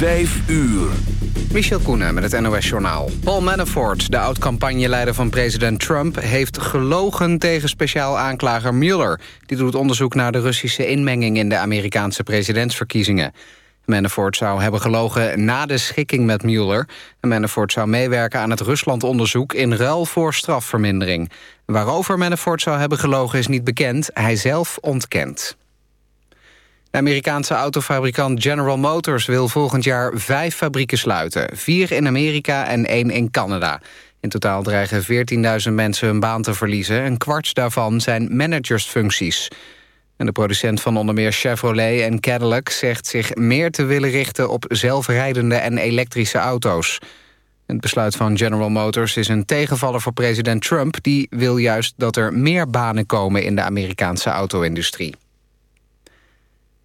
Vijf uur. Michel Koenen met het NOS-journaal. Paul Manafort, de oud-campagneleider van president Trump... heeft gelogen tegen speciaal aanklager Mueller. Die doet onderzoek naar de Russische inmenging... in de Amerikaanse presidentsverkiezingen. Manafort zou hebben gelogen na de schikking met Mueller. Manafort zou meewerken aan het Rusland-onderzoek... in ruil voor strafvermindering. Waarover Manafort zou hebben gelogen is niet bekend. Hij zelf ontkent. De Amerikaanse autofabrikant General Motors wil volgend jaar vijf fabrieken sluiten. Vier in Amerika en één in Canada. In totaal dreigen 14.000 mensen hun baan te verliezen. Een kwart daarvan zijn managersfuncties. En de producent van onder meer Chevrolet en Cadillac... zegt zich meer te willen richten op zelfrijdende en elektrische auto's. Het besluit van General Motors is een tegenvaller voor president Trump... die wil juist dat er meer banen komen in de Amerikaanse auto-industrie.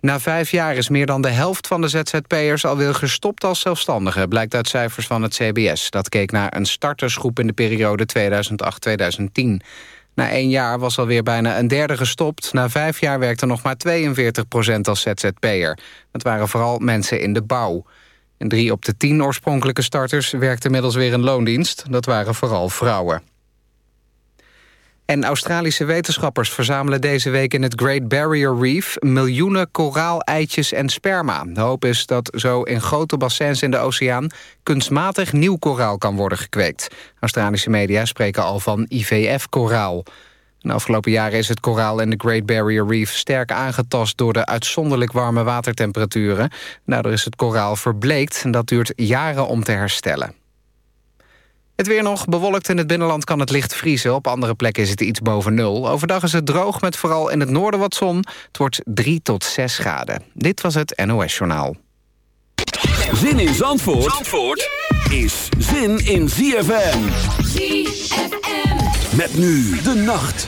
Na vijf jaar is meer dan de helft van de ZZP'ers alweer gestopt als zelfstandige... blijkt uit cijfers van het CBS. Dat keek naar een startersgroep in de periode 2008-2010. Na één jaar was alweer bijna een derde gestopt. Na vijf jaar werkte nog maar 42 procent als ZZP'er. Het waren vooral mensen in de bouw. En drie op de tien oorspronkelijke starters werkten inmiddels weer in loondienst. Dat waren vooral vrouwen. En Australische wetenschappers verzamelen deze week in het Great Barrier Reef... miljoenen koraal-eitjes en sperma. De hoop is dat zo in grote bassins in de oceaan... kunstmatig nieuw koraal kan worden gekweekt. Australische media spreken al van IVF-koraal. De afgelopen jaren is het koraal in de Great Barrier Reef... sterk aangetast door de uitzonderlijk warme watertemperaturen. Daardoor is het koraal verbleekt en dat duurt jaren om te herstellen. Het weer nog bewolkt in het binnenland kan het licht vriezen. Op andere plekken is het iets boven nul. Overdag is het droog met vooral in het noorden wat zon. Het wordt 3 tot 6 graden. Dit was het NOS Journaal. Zin in Zandvoort, Zandvoort is zin in ZFM. ZFM. Met nu de nacht.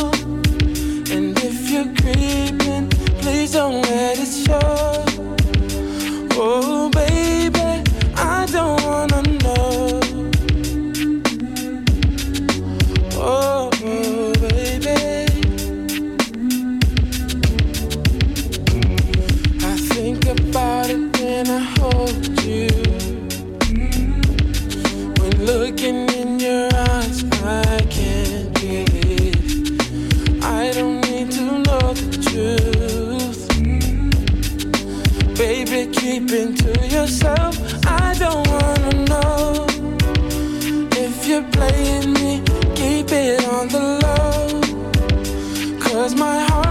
Oh, Cause my heart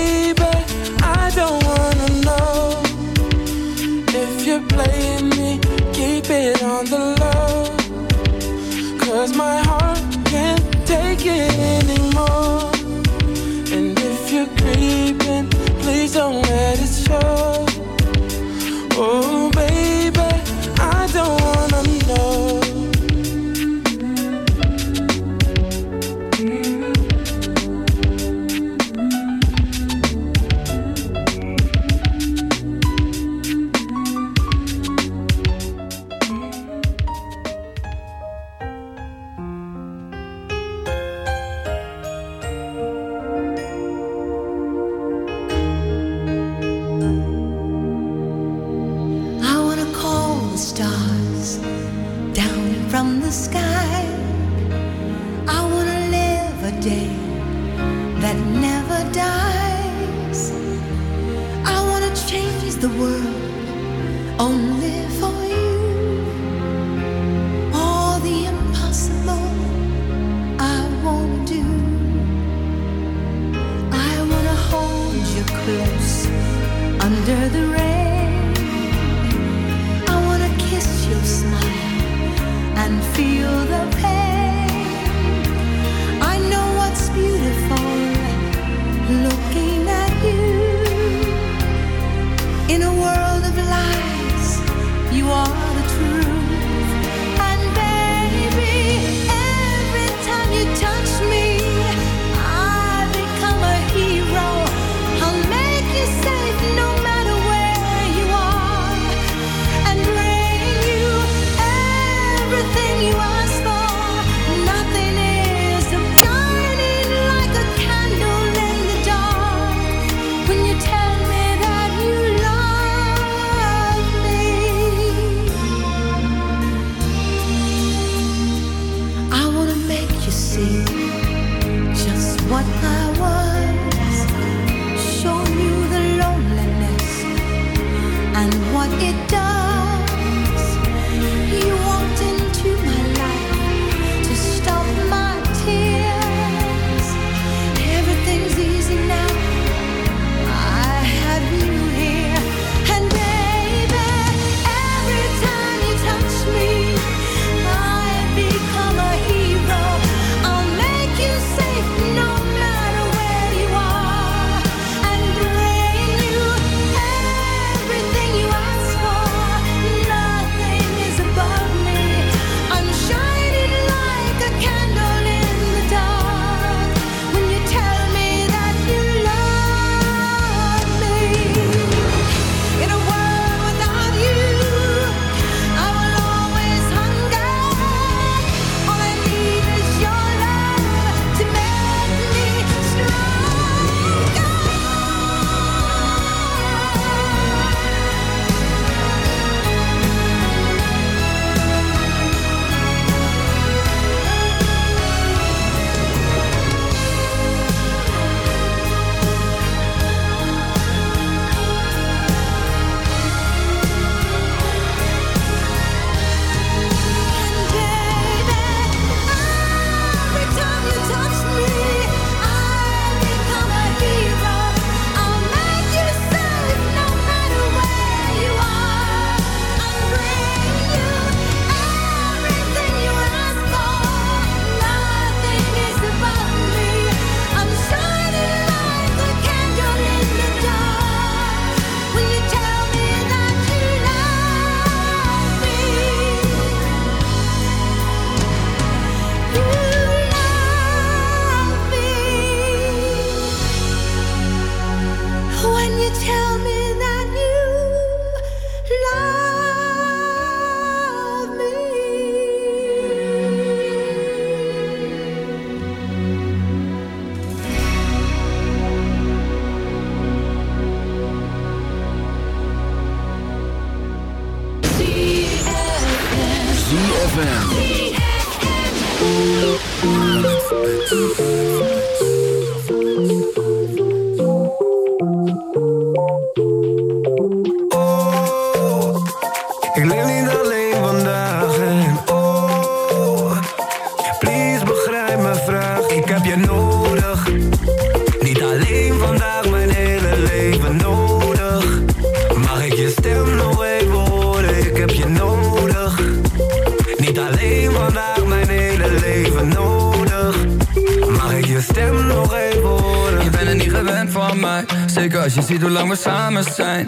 Als je ziet hoe lang we samen zijn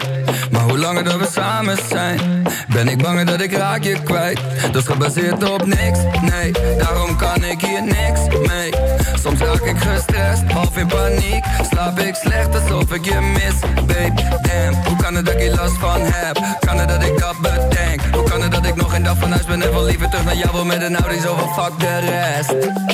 Maar hoe langer dat we samen zijn Ben ik bang dat ik raak je kwijt. Dus gebaseerd op niks, nee Daarom kan ik hier niks mee. Soms raak ik gestrest, half in paniek Slaap ik slecht alsof ik je mis Babe, damn, hoe kan het dat ik hier last van heb? Kan het dat ik dat bedenk? Hoe kan het dat ik nog een dag van huis ben En wel liever terug naar jou wil met een Audi Zo van fuck de rest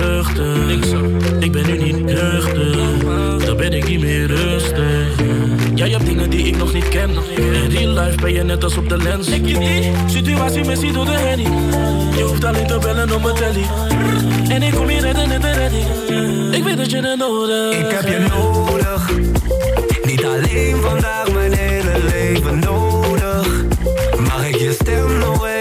vluchten. Ik ben nu niet nuchter. Dan ben ik niet meer rustig. Jij hebt dingen die ik nog niet ken. In real life ben je net als op de lens. Ik je die situatie missie door de handy. Je hoeft alleen te bellen op mijn telly. En ik kom hier redden in de redding. Ik weet dat je het nodig Ik heb je nodig. Niet alleen vandaag, mijn hele leven nodig. Mag ik je stem nog even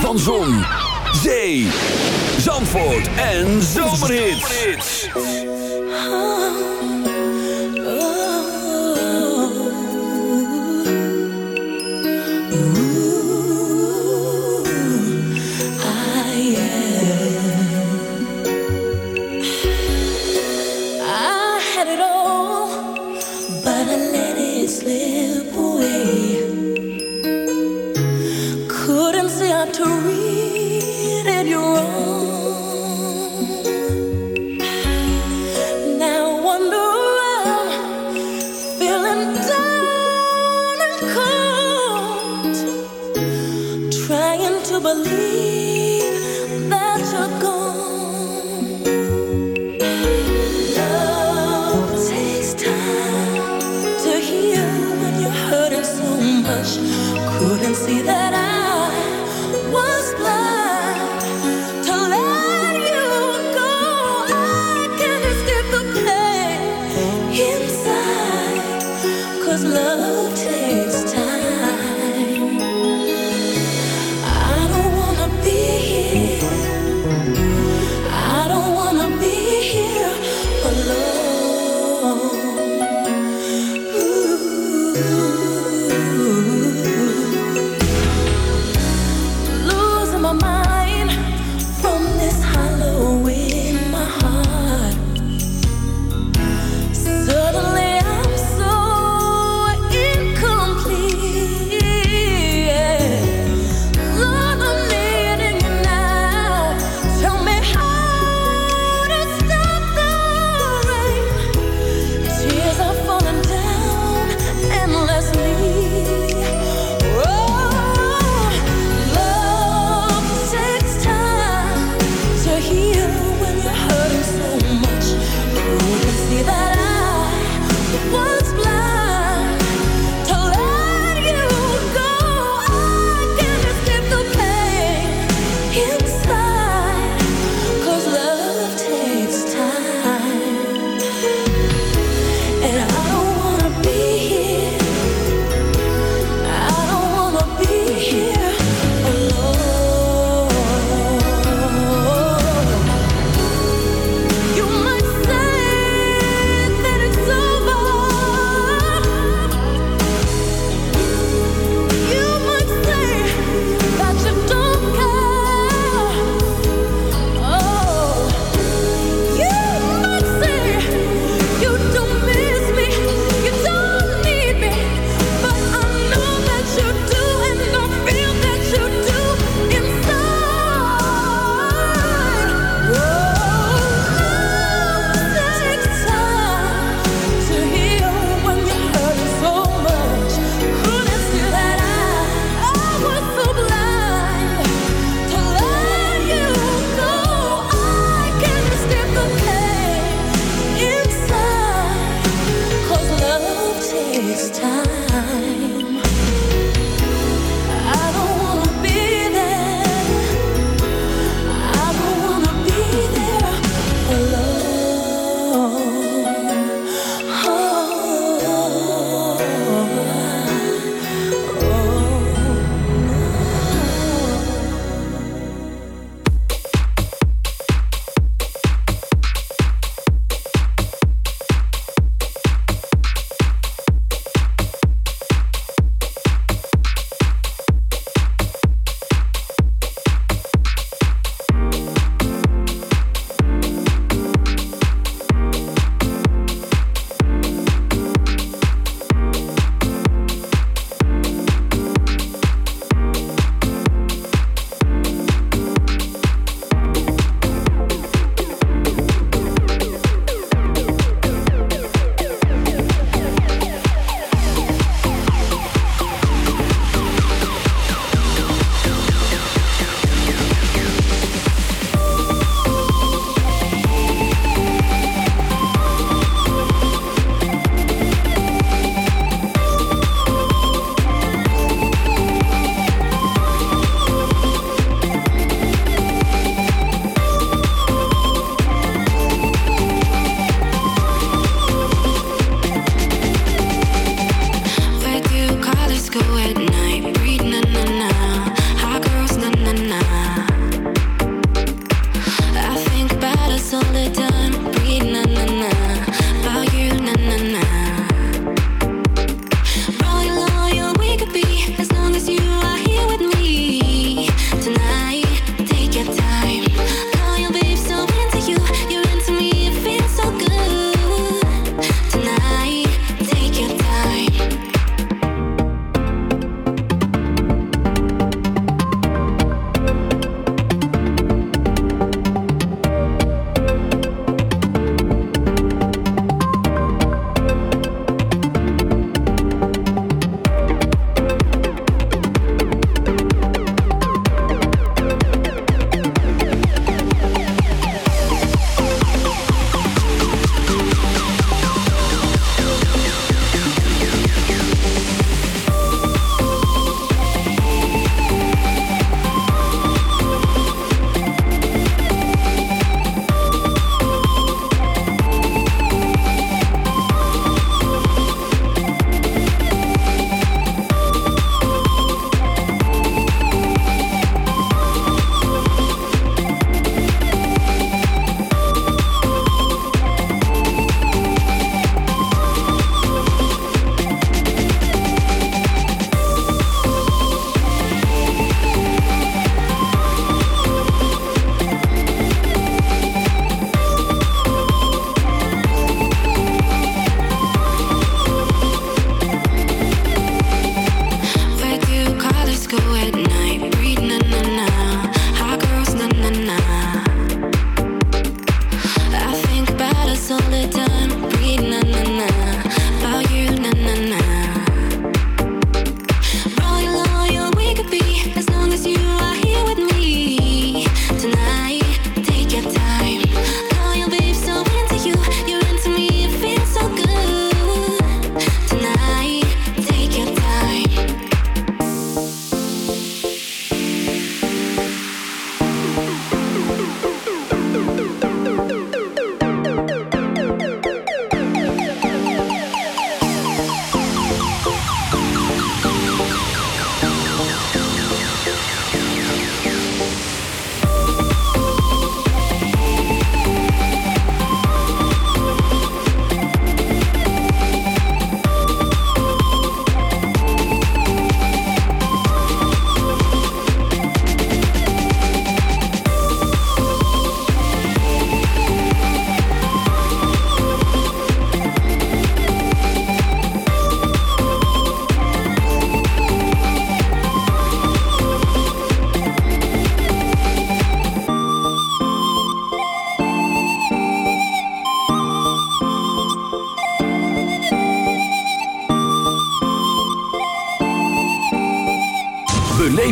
Van Zon, Zee, Zandvoort en Zomerhit. slip away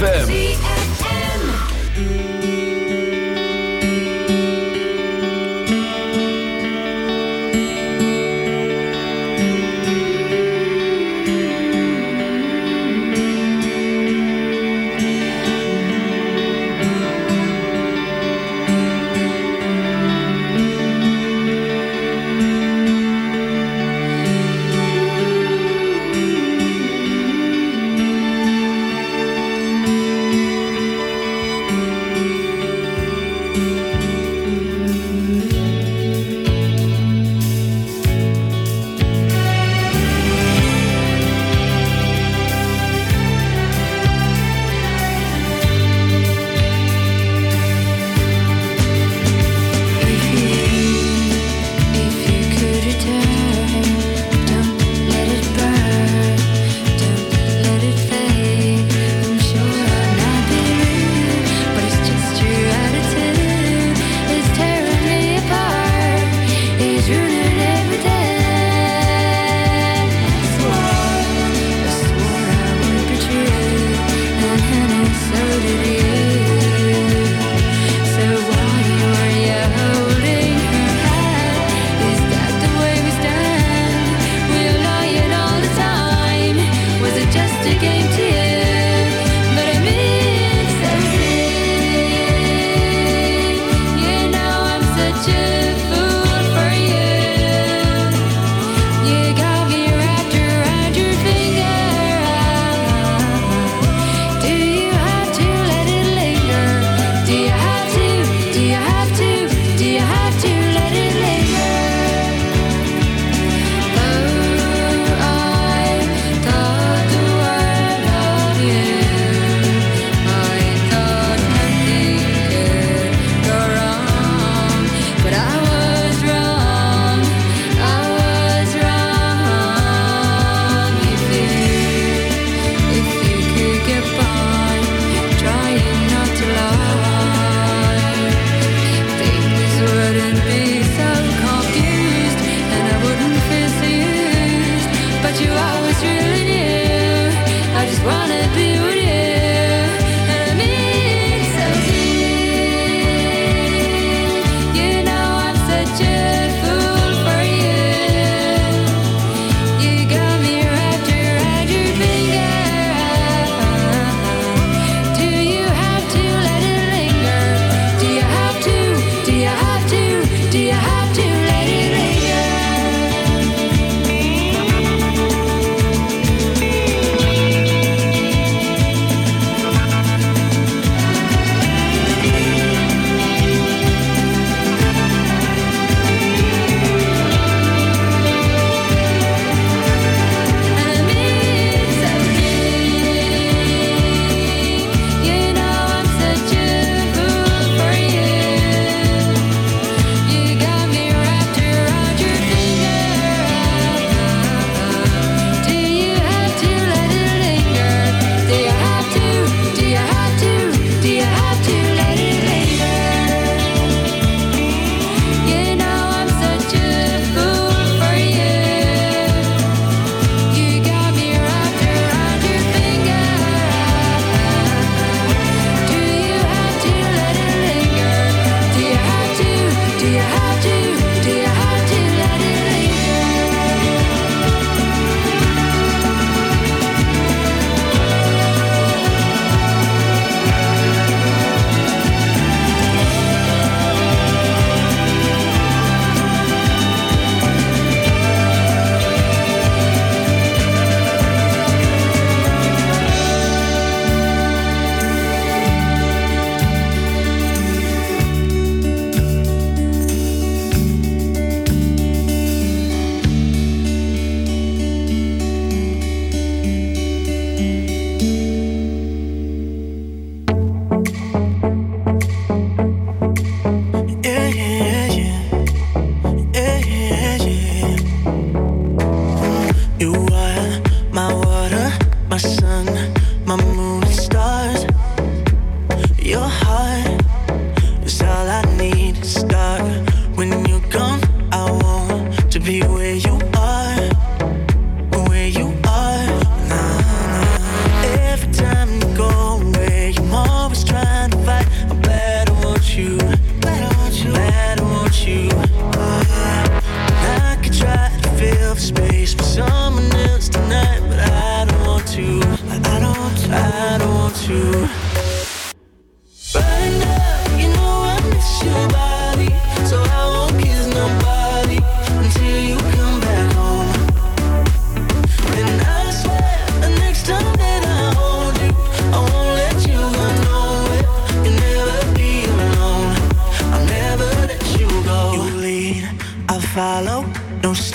ZFM.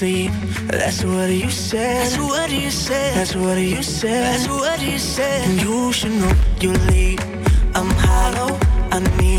sleep. That's what you said. That's what you said. That's what you said. That's what you said. And you should know you leave. I'm hollow. I need.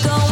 go